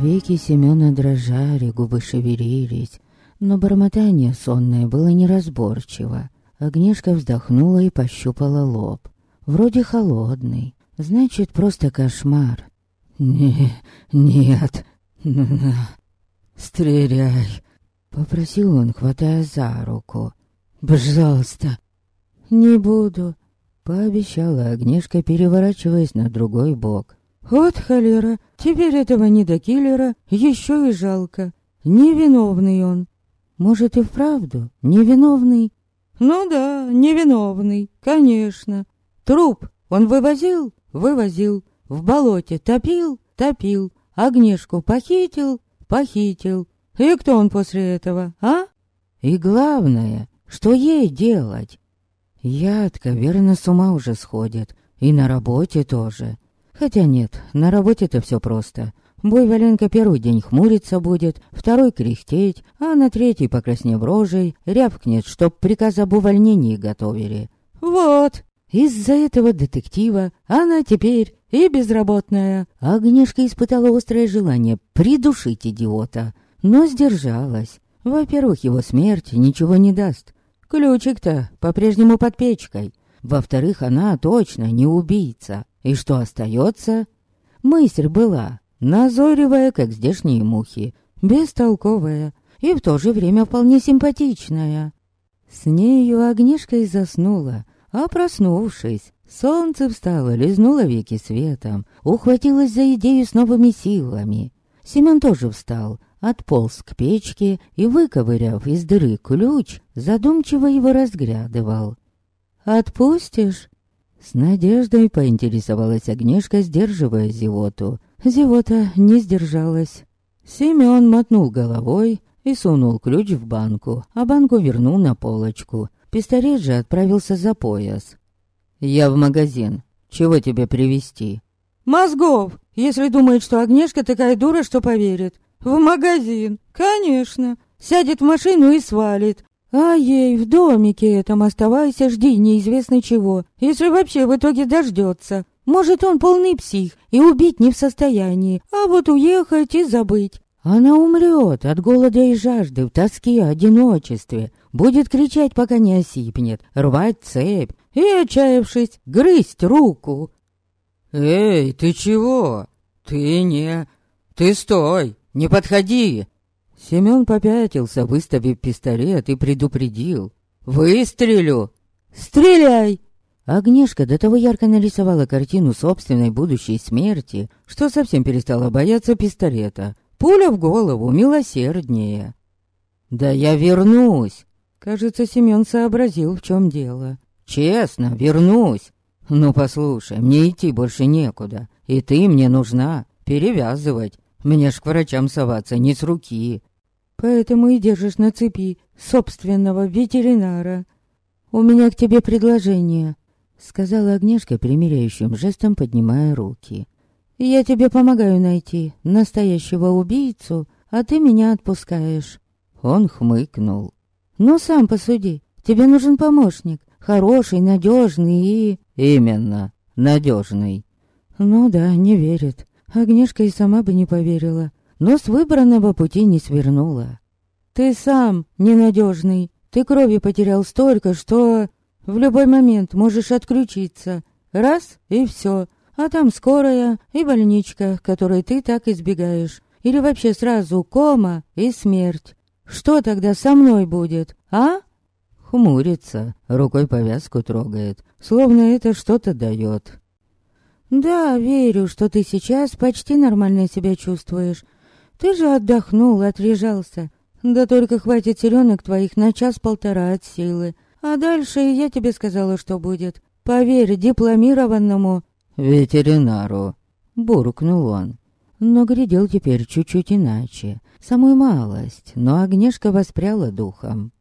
Веки Семёна дрожали, губы шевелились, но бормотание сонное было неразборчиво. Агнешка вздохнула и пощупала лоб. Вроде холодный, значит, просто кошмар. «Не, нет, стреляй!» Попросил он, хватая за руку. «Пожалуйста!» «Не буду», — пообещала Агнешка, переворачиваясь на другой бок. «Вот холера, теперь этого не до киллера, еще и жалко. Невиновный он». «Может, и вправду невиновный?» «Ну да, невиновный, конечно. Труп он вывозил? Вывозил. В болоте топил? Топил. Огнешку похитил? Похитил. И кто он после этого, а? И главное, что ей делать? Ядка, верно, с ума уже сходит. И на работе тоже. Хотя нет, на работе-то все просто. Бой первый день хмуриться будет, второй кряхтеть, а на третий, покраснев рожей, рявкнет, чтоб приказ об увольнении готовили. Вот, из-за этого детектива она теперь и безработная. Агнешка испытала острое желание придушить идиота, но сдержалась. Во-первых, его смерть ничего не даст. Ключик-то по-прежнему под печкой. Во-вторых, она точно не убийца. И что остается? Мысль была, назойливая, как здешние мухи, бестолковая и в то же время вполне симпатичная. С нею Агнешка и заснула, а проснувшись, солнце встало, лизнуло веки светом, ухватилось за идею с новыми силами. Семен тоже встал, отполз к печке и, выковыряв из дыры ключ, задумчиво его разглядывал. «Отпустишь?» С надеждой поинтересовалась Агнешка, сдерживая зевоту. Зевота не сдержалась. Семен мотнул головой и сунул ключ в банку, а банку вернул на полочку. Пистолет же отправился за пояс. «Я в магазин. Чего тебе привезти?» «Мозгов, если думает, что Агнешка такая дура, что поверит. В магазин, конечно. Сядет в машину и свалит. А ей в домике этом оставайся, жди неизвестно чего, если вообще в итоге дождется. Может, он полный псих и убить не в состоянии, а вот уехать и забыть. Она умрет от голода и жажды, в тоске, одиночестве. Будет кричать, пока не осипнет, рвать цепь и, отчаявшись, грызть руку. «Эй, ты чего? Ты не... Ты стой! Не подходи!» Семен попятился, выставив пистолет и предупредил. «Выстрелю!» «Стреляй!» Агнешка до того ярко нарисовала картину собственной будущей смерти, что совсем перестала бояться пистолета. Пуля в голову милосерднее. «Да я вернусь!» Кажется, Семен сообразил, в чем дело. «Честно, вернусь!» «Ну, послушай, мне идти больше некуда, и ты мне нужна перевязывать. Мне ж к врачам соваться не с руки. Поэтому и держишь на цепи собственного ветеринара. У меня к тебе предложение, сказала Агнешка примиряющим жестом, поднимая руки. Я тебе помогаю найти настоящего убийцу, а ты меня отпускаешь. Он хмыкнул. Ну, сам посуди. Тебе нужен помощник. Хороший, надежный и... Именно, надежный. Ну да, не верит. Агнешка и сама бы не поверила но с выбранного пути не свернула. «Ты сам ненадежный. Ты крови потерял столько, что в любой момент можешь отключиться. Раз — и все. А там скорая и больничка, которой ты так избегаешь. Или вообще сразу кома и смерть. Что тогда со мной будет, а?» Хмурится, рукой повязку трогает, словно это что-то дает. «Да, верю, что ты сейчас почти нормально себя чувствуешь. Ты же отдохнул, отрежался. Да только хватит селенок твоих на час-полтора от силы. А дальше я тебе сказала, что будет. Поверь дипломированному ветеринару, буркнул он. Но глядел теперь чуть-чуть иначе. Самую малость, но Агнешка воспряла духом.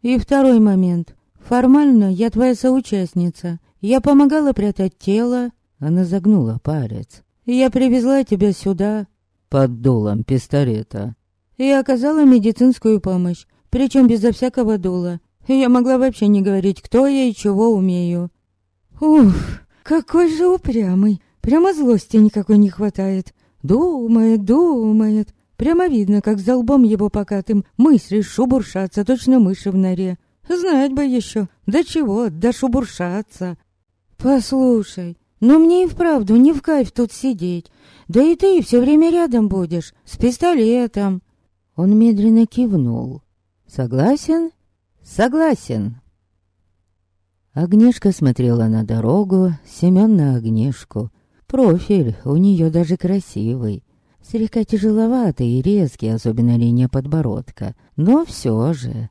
И второй момент. Формально я твоя соучастница. Я помогала прятать тело. Она загнула палец. Я привезла тебя сюда, под дулом пистолета. И оказала медицинскую помощь, причем безо всякого дула. Я могла вообще не говорить, кто я и чего умею. Ух, какой же упрямый. Прямо злости никакой не хватает. Думает, думает. Прямо видно, как за лбом его покатым мысли шубуршатся, точно мыши в норе. Знать бы еще, до чего, до шубуршаться. Послушай, ну мне и вправду не в кайф тут сидеть. Да и ты все время рядом будешь, с пистолетом. Он медленно кивнул. Согласен? Согласен. Агнешка смотрела на дорогу, Семен на Агнешку. Профиль у нее даже красивый. Слегка тяжеловатый и резкий, особенно линия подбородка. Но все же...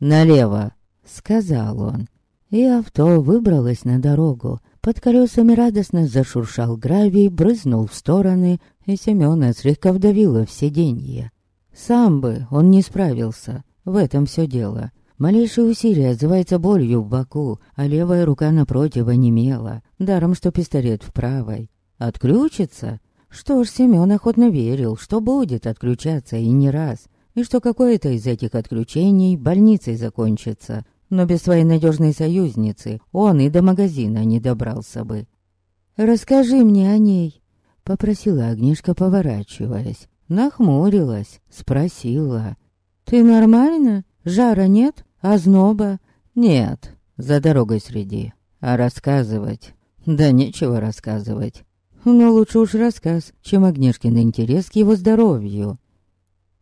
«Налево!» — сказал он. И авто выбралось на дорогу. Под колесами радостно зашуршал гравий, брызнул в стороны, и Семена слегка вдавило в сиденье. Сам бы он не справился, в этом все дело. Малейшее усилие отзывается болью в боку, а левая рука напротив онемела, даром что пистолет в правой. Отключится? Что ж, Семен охотно верил, что будет отключаться и не раз, и что какое-то из этих отключений больницей закончится. Но без своей надежной союзницы он и до магазина не добрался бы. «Расскажи мне о ней», — попросила Агнешка, поворачиваясь. Нахмурилась, спросила. «Ты нормально? Жара нет? Озноба?» «Нет, за дорогой среди. А рассказывать? Да нечего рассказывать. Но лучше уж рассказ, чем Агнешкин интерес к его здоровью.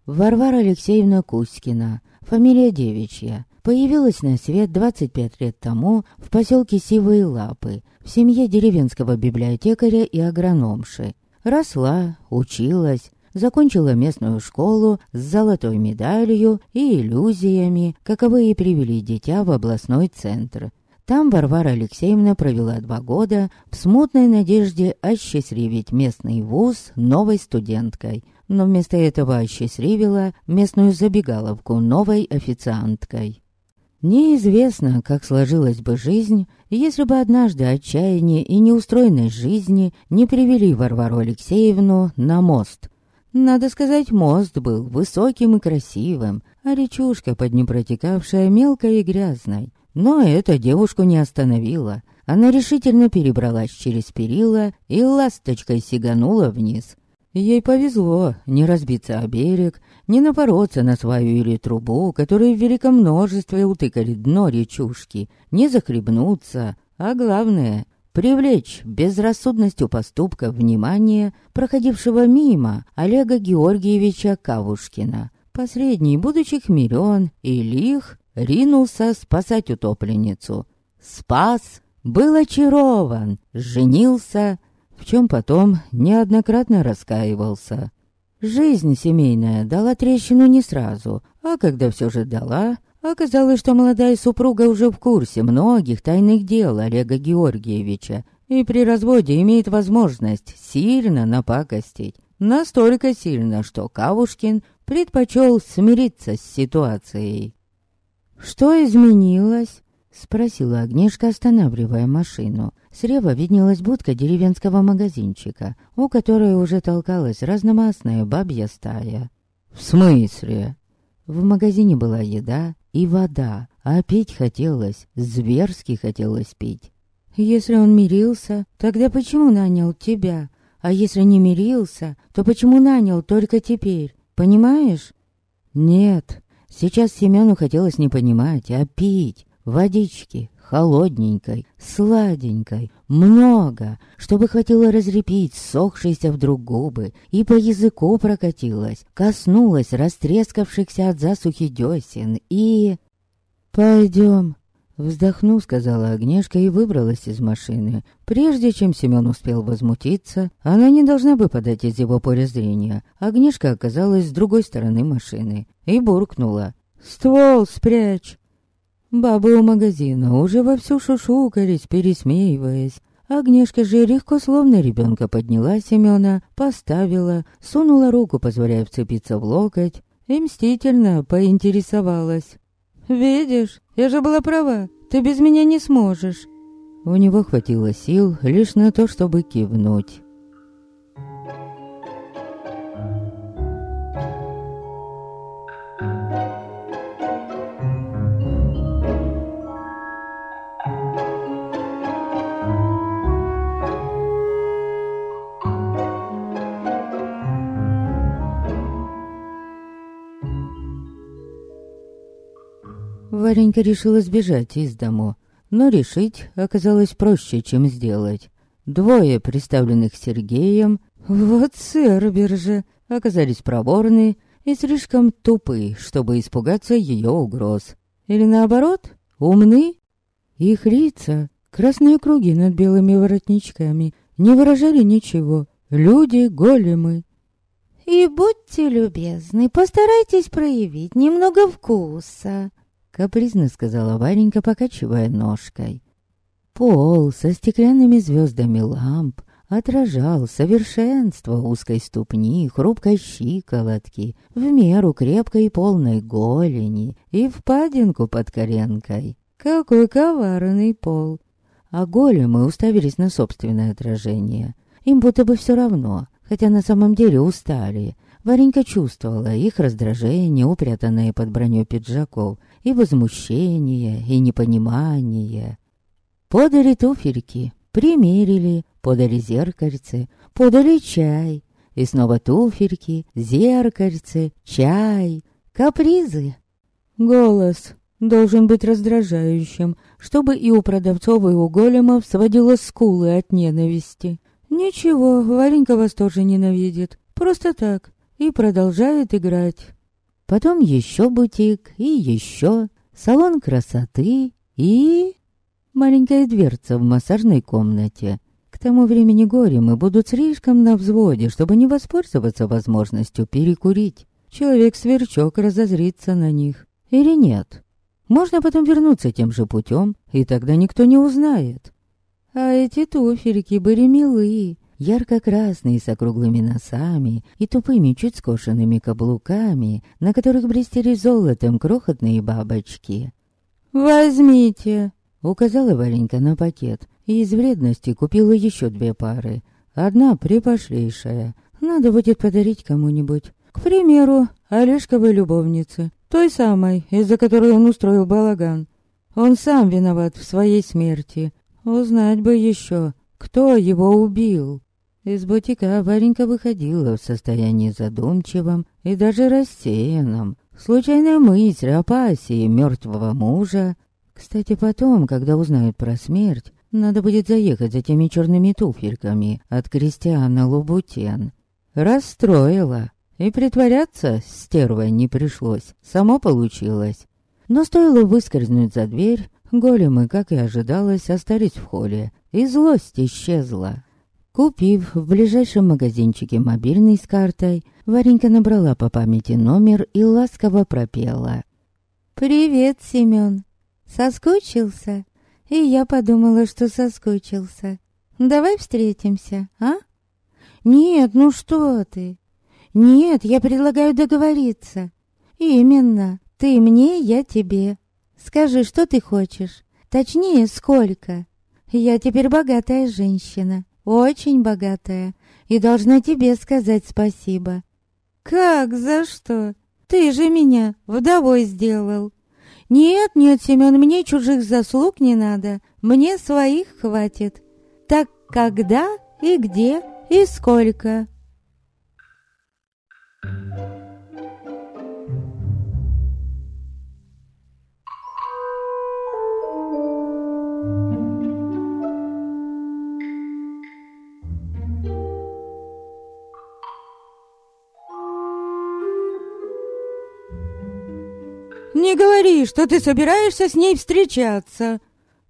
Варвара Алексеевна Кузькина, фамилия девичья, появилась на свет 25 лет тому в поселке Сивые Лапы, в семье деревенского библиотекаря и агрономши. Росла, училась, закончила местную школу с золотой медалью и иллюзиями, каковые привели дитя в областной центр. Там Варвара Алексеевна провела два года в смутной надежде осчастливить местный вуз новой студенткой, но вместо этого осчастливила местную забегаловку новой официанткой. Неизвестно, как сложилась бы жизнь, если бы однажды отчаяние и неустроенность жизни не привели Варвару Алексеевну на мост. Надо сказать, мост был высоким и красивым, а речушка под ним протекавшая мелкой и грязной. Но это девушку не остановило. Она решительно перебралась через перила и ласточкой сиганула вниз. Ей повезло не разбиться о берег, не напороться на свою или трубу, которые в великом множестве утыкали дно речушки, не захлебнуться, а главное — привлечь безрассудностью поступка внимание проходившего мимо Олега Георгиевича Кавушкина. Посредний, будучи хмелен и лих, ринулся спасать утопленницу. Спас, был очарован, женился, в чем потом неоднократно раскаивался. Жизнь семейная дала трещину не сразу, а когда все же дала, оказалось, что молодая супруга уже в курсе многих тайных дел Олега Георгиевича и при разводе имеет возможность сильно напакостить. Настолько сильно, что Кавушкин предпочел смириться с ситуацией. «Что изменилось?» — спросила Агнешка, останавливая машину. Слева виднелась будка деревенского магазинчика, у которой уже толкалась разномастная бабья стая. «В смысле?» В магазине была еда и вода, а пить хотелось, зверски хотелось пить. «Если он мирился, тогда почему нанял тебя? А если не мирился, то почему нанял только теперь? Понимаешь?» «Нет», Сейчас Семену хотелось не понимать, а пить. Водички, холодненькой, сладенькой, много, чтобы хватило разрепить сохшиеся вдруг губы и по языку прокатилась, коснулась растрескавшихся от засухи десен и... «Пойдем», — вздохнув, сказала Агнешка и выбралась из машины. Прежде чем Семен успел возмутиться, она не должна бы подать из его поля зрения. Агнешка оказалась с другой стороны машины и буркнула. «Ствол спрячь!» Бабы у магазина уже вовсю шушукались, пересмеиваясь. Агнешка же легко, словно ребенка, подняла Семена, поставила, сунула руку, позволяя вцепиться в локоть, и мстительно поинтересовалась. «Видишь, я же была права, ты без меня не сможешь». У него хватило сил лишь на то, чтобы кивнуть. Варенька решила сбежать из дому, но решить оказалось проще, чем сделать. Двое, представленных Сергеем, вот Цербер же, оказались проворны и слишком тупы, чтобы испугаться ее угроз. Или наоборот, умны. Их лица, красные круги над белыми воротничками, не выражали ничего. Люди големы. «И будьте любезны, постарайтесь проявить немного вкуса», капризно сказала Варенька, покачивая ножкой. Пол со стеклянными звездами ламп отражал совершенство узкой ступни, хрупкой щиколотки, в меру крепкой и полной голени и впадинку под коленкой. Какой коварный пол! А големы уставились на собственное отражение. Им будто бы все равно, хотя на самом деле устали. Варенька чувствовала их раздражение, упрятанное под броней пиджаков, и возмущение, и непонимание. Подали туфельки, примерили, подали зеркальце, подали чай. И снова туфельки, зеркальце, чай, капризы. Голос должен быть раздражающим, чтобы и у продавцов, и у големов сводило скулы от ненависти. Ничего, Варенька вас тоже ненавидит. Просто так. И продолжает играть. Потом еще бутик, и еще. Салон красоты, и маленькая дверца в массажной комнате. К тому времени горе мы будут слишком на взводе, чтобы не воспользоваться возможностью перекурить. Человек-сверчок разозрится на них. Или нет? Можно потом вернуться тем же путем, и тогда никто не узнает. А эти туфельки были милые, ярко-красные с округлыми носами и тупыми чуть скошенными каблуками, на которых блестели золотом крохотные бабочки. «Возьмите!» Указала Варенька на пакет и из вредности купила еще две пары. Одна припошлейшая. Надо будет подарить кому-нибудь. К примеру, Олежковой любовнице. Той самой, из-за которой он устроил балаган. Он сам виноват в своей смерти. Узнать бы еще, кто его убил. Из бутика Варенька выходила в состоянии задумчивом и даже рассеянном. Случайная мысль о пассии мертвого мужа кстати, потом, когда узнают про смерть, надо будет заехать за теми черными туфельками от Кристиана Лубутен. Расстроила. И притворяться стервой не пришлось. Само получилось. Но стоило выскользнуть за дверь, големы, как и ожидалось, остались в холле, и злость исчезла. Купив в ближайшем магазинчике мобильный с картой, Варенька набрала по памяти номер и ласково пропела. «Привет, Семён. Соскучился? И я подумала, что соскучился. Давай встретимся, а? Нет, ну что ты? Нет, я предлагаю договориться. Именно. Ты мне, я тебе. Скажи, что ты хочешь? Точнее, сколько? Я теперь богатая женщина. Очень богатая. И должна тебе сказать спасибо. Как? За что? Ты же меня вдовой сделал. «Нет, нет, Семен, мне чужих заслуг не надо, мне своих хватит. Так когда и где и сколько?» Не говори, что ты собираешься с ней встречаться.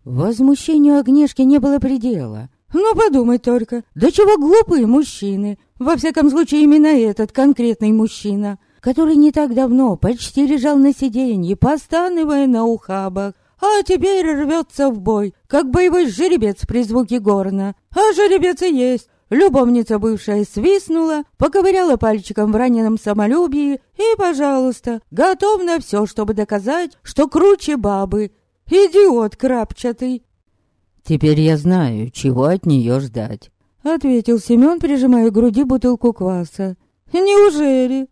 Возмущению Агнешки не было предела. Ну, подумай только, до чего глупые мужчины. Во всяком случае, именно этот конкретный мужчина, который не так давно почти лежал на сиденье, постанывая на ухабах, а теперь рвется в бой, как боевой жеребец при звуке горна. А жеребец и есть. Любовница бывшая свистнула, поковыряла пальчиком в раненом самолюбии и, пожалуйста, готов на все, чтобы доказать, что круче бабы. Идиот крапчатый. «Теперь я знаю, чего от нее ждать», — ответил Семен, прижимая к груди бутылку кваса. «Неужели?»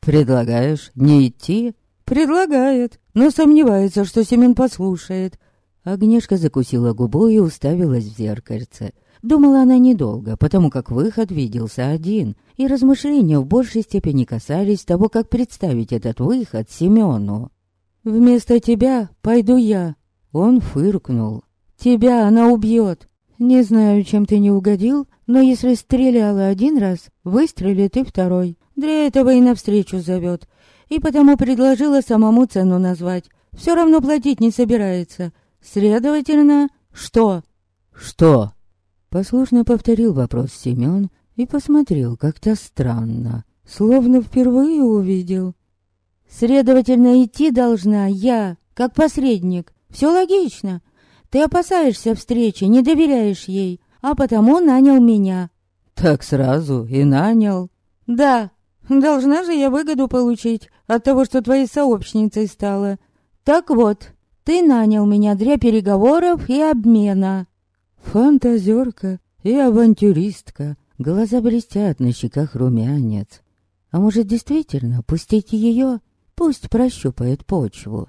«Предлагаешь не идти?» «Предлагает, но сомневается, что Семен послушает». Агнешка закусила губу и уставилась в зеркальце. Думала она недолго, потому как выход виделся один, и размышления в большей степени касались того, как представить этот выход Семену. Вместо тебя пойду я. Он фыркнул. Тебя она убьет. Не знаю, чем ты не угодил, но если стреляла один раз, выстрелит и второй. Для этого и навстречу зовет. И потому предложила самому цену назвать. Все равно платить не собирается. Следовательно, что? Что? Послушно повторил вопрос Семен и посмотрел как-то странно, словно впервые увидел. Следовательно, идти должна я, как посредник. Все логично. Ты опасаешься встречи, не доверяешь ей, а потому нанял меня. Так сразу и нанял. Да, должна же я выгоду получить от того, что твоей сообщницей стала. Так вот, ты нанял меня для переговоров и обмена. Фантазерка и авантюристка. Глаза блестят, на щеках румянец. А может, действительно пустить ее? Пусть прощупает почву.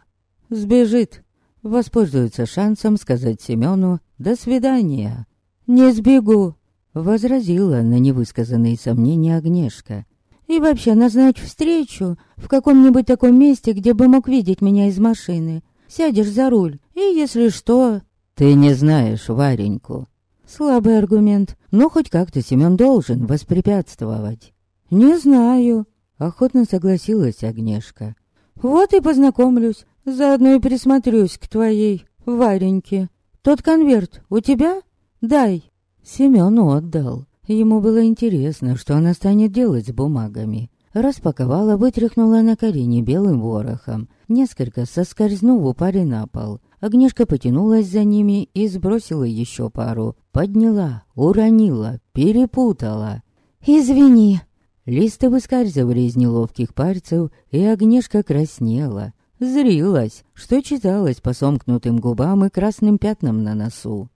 Сбежит. Воспользуется шансом сказать Семену «до свидания». «Не сбегу», — возразила на невысказанные сомнения Агнешка. «И вообще назначь встречу в каком-нибудь таком месте, где бы мог видеть меня из машины. Сядешь за руль, и если что...» «Ты не знаешь Вареньку». Слабый аргумент, но хоть как-то Семен должен воспрепятствовать. «Не знаю», — охотно согласилась Агнешка. «Вот и познакомлюсь, заодно и присмотрюсь к твоей Вареньке. Тот конверт у тебя? Дай». Семен отдал. Ему было интересно, что она станет делать с бумагами. Распаковала, вытряхнула на колени белым ворохом. Несколько соскользнув упали на пол. Огнешка потянулась за ними и сбросила еще пару. Подняла, уронила, перепутала. «Извини». Листы выскальзывали из неловких пальцев, и Огнешка краснела. Зрилась, что читалось по сомкнутым губам и красным пятнам на носу.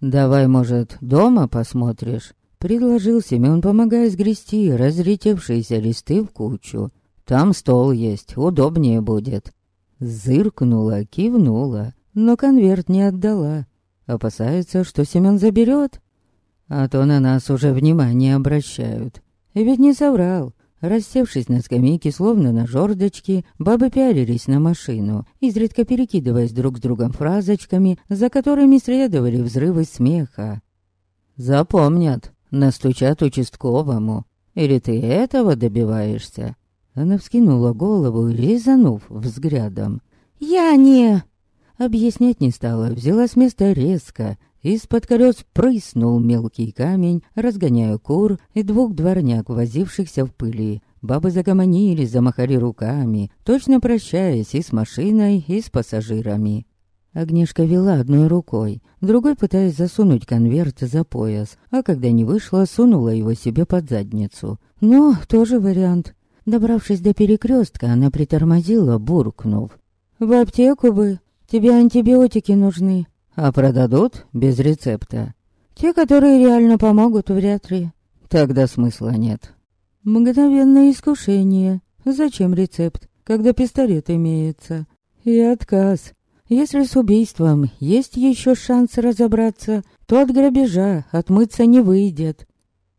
«Давай, может, дома посмотришь?» Предложил Семен, помогая сгрести разлетевшиеся листы в кучу. «Там стол есть, удобнее будет». Зыркнула, кивнула но конверт не отдала. Опасается, что Семен заберет. А то на нас уже внимание обращают. И ведь не соврал. Рассевшись на скамейке, словно на жердочке, бабы пялились на машину, изредка перекидываясь друг с другом фразочками, за которыми следовали взрывы смеха. «Запомнят, настучат участковому. Или ты этого добиваешься?» Она вскинула голову, резанув взглядом. «Я не...» Объяснять не стала, взяла с места резко. Из-под колес прыснул мелкий камень, разгоняя кур и двух дворняк, возившихся в пыли. Бабы загомонили, замахали руками, точно прощаясь и с машиной, и с пассажирами. Агнешка вела одной рукой, другой пытаясь засунуть конверт за пояс, а когда не вышла, сунула его себе под задницу. Но тоже вариант. Добравшись до перекрестка, она притормозила, буркнув. «В аптеку бы!» Тебе антибиотики нужны. А продадут без рецепта? Те, которые реально помогут, вряд ли. Тогда смысла нет. Мгновенное искушение. Зачем рецепт, когда пистолет имеется? И отказ. Если с убийством есть еще шанс разобраться, то от грабежа отмыться не выйдет.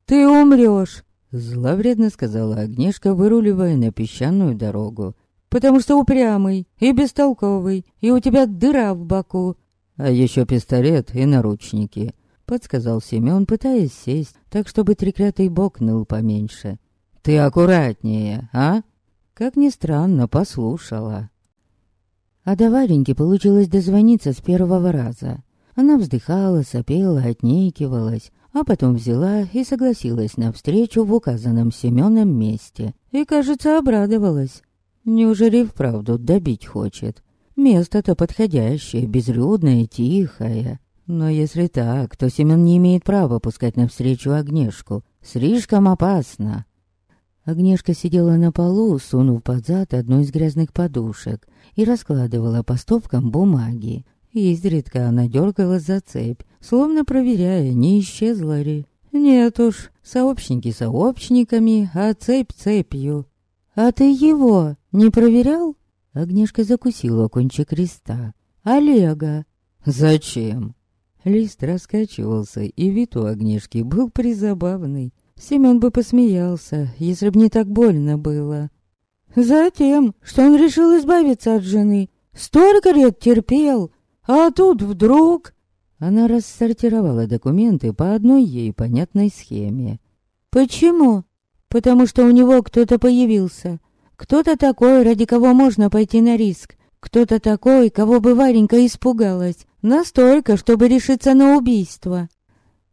Ты умрешь, зловредно сказала Агнешка, выруливая на песчаную дорогу потому что упрямый и бестолковый, и у тебя дыра в боку. А еще пистолет и наручники, подсказал Семен, пытаясь сесть, так чтобы треклятый бок ныл поменьше. Ты аккуратнее, а? Как ни странно, послушала. А до Вареньки получилось дозвониться с первого раза. Она вздыхала, сопела, отнекивалась, а потом взяла и согласилась на встречу в указанном Семеном месте. И, кажется, обрадовалась. Неужели вправду добить хочет? Место-то подходящее, безлюдное, тихое. Но если так, то Семен не имеет права пускать навстречу Огнешку. Слишком опасно. Огнешка сидела на полу, сунув под зад одну из грязных подушек и раскладывала по стопкам бумаги. Изредка она дергала за цепь, словно проверяя, не исчезла ли. Нет уж, сообщники сообщниками, а цепь цепью. «А ты его не проверял?» Агнешка закусила кончик креста. «Олега!» «Зачем?» Лист раскачивался, и вид у Агнешки был призабавный. Семен бы посмеялся, если б не так больно было. «Затем, что он решил избавиться от жены, Столько лет терпел, а тут вдруг... Она рассортировала документы по одной ей понятной схеме. Почему? Потому что у него кто-то появился. Кто-то такой, ради кого можно пойти на риск. Кто-то такой, кого бы Варенька испугалась. Настолько, чтобы решиться на убийство.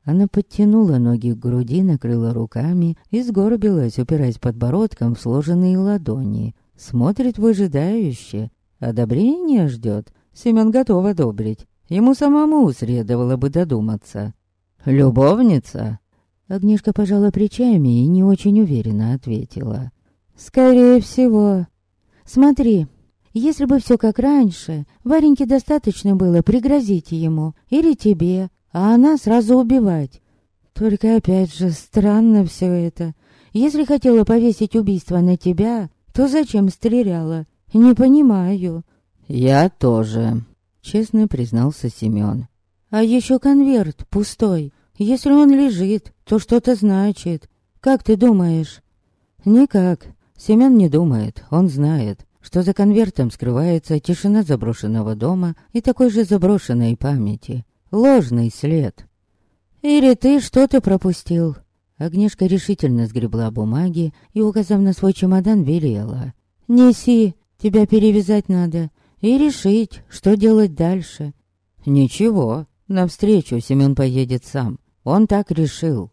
Она подтянула ноги к груди, накрыла руками и сгорбилась, упираясь подбородком в сложенные ладони. Смотрит выжидающе. Одобрение ждет. Семен готов одобрить. Ему самому следовало бы додуматься. «Любовница?» Огнешка пожала плечами и не очень уверенно ответила. «Скорее всего. Смотри, если бы все как раньше, Вареньке достаточно было пригрозить ему или тебе, а она сразу убивать. Только опять же странно все это. Если хотела повесить убийство на тебя, то зачем стреляла? Не понимаю. Я тоже, честно признался Семен. А еще конверт пустой. Если он лежит, то что-то значит. Как ты думаешь? Никак. Семен не думает, он знает, что за конвертом скрывается тишина заброшенного дома и такой же заброшенной памяти. Ложный след. Или ты что-то пропустил? Агнешка решительно сгребла бумаги и, указав на свой чемодан, велела. «Неси, тебя перевязать надо, и решить, что делать дальше». «Ничего, навстречу Семен поедет сам. Он так решил».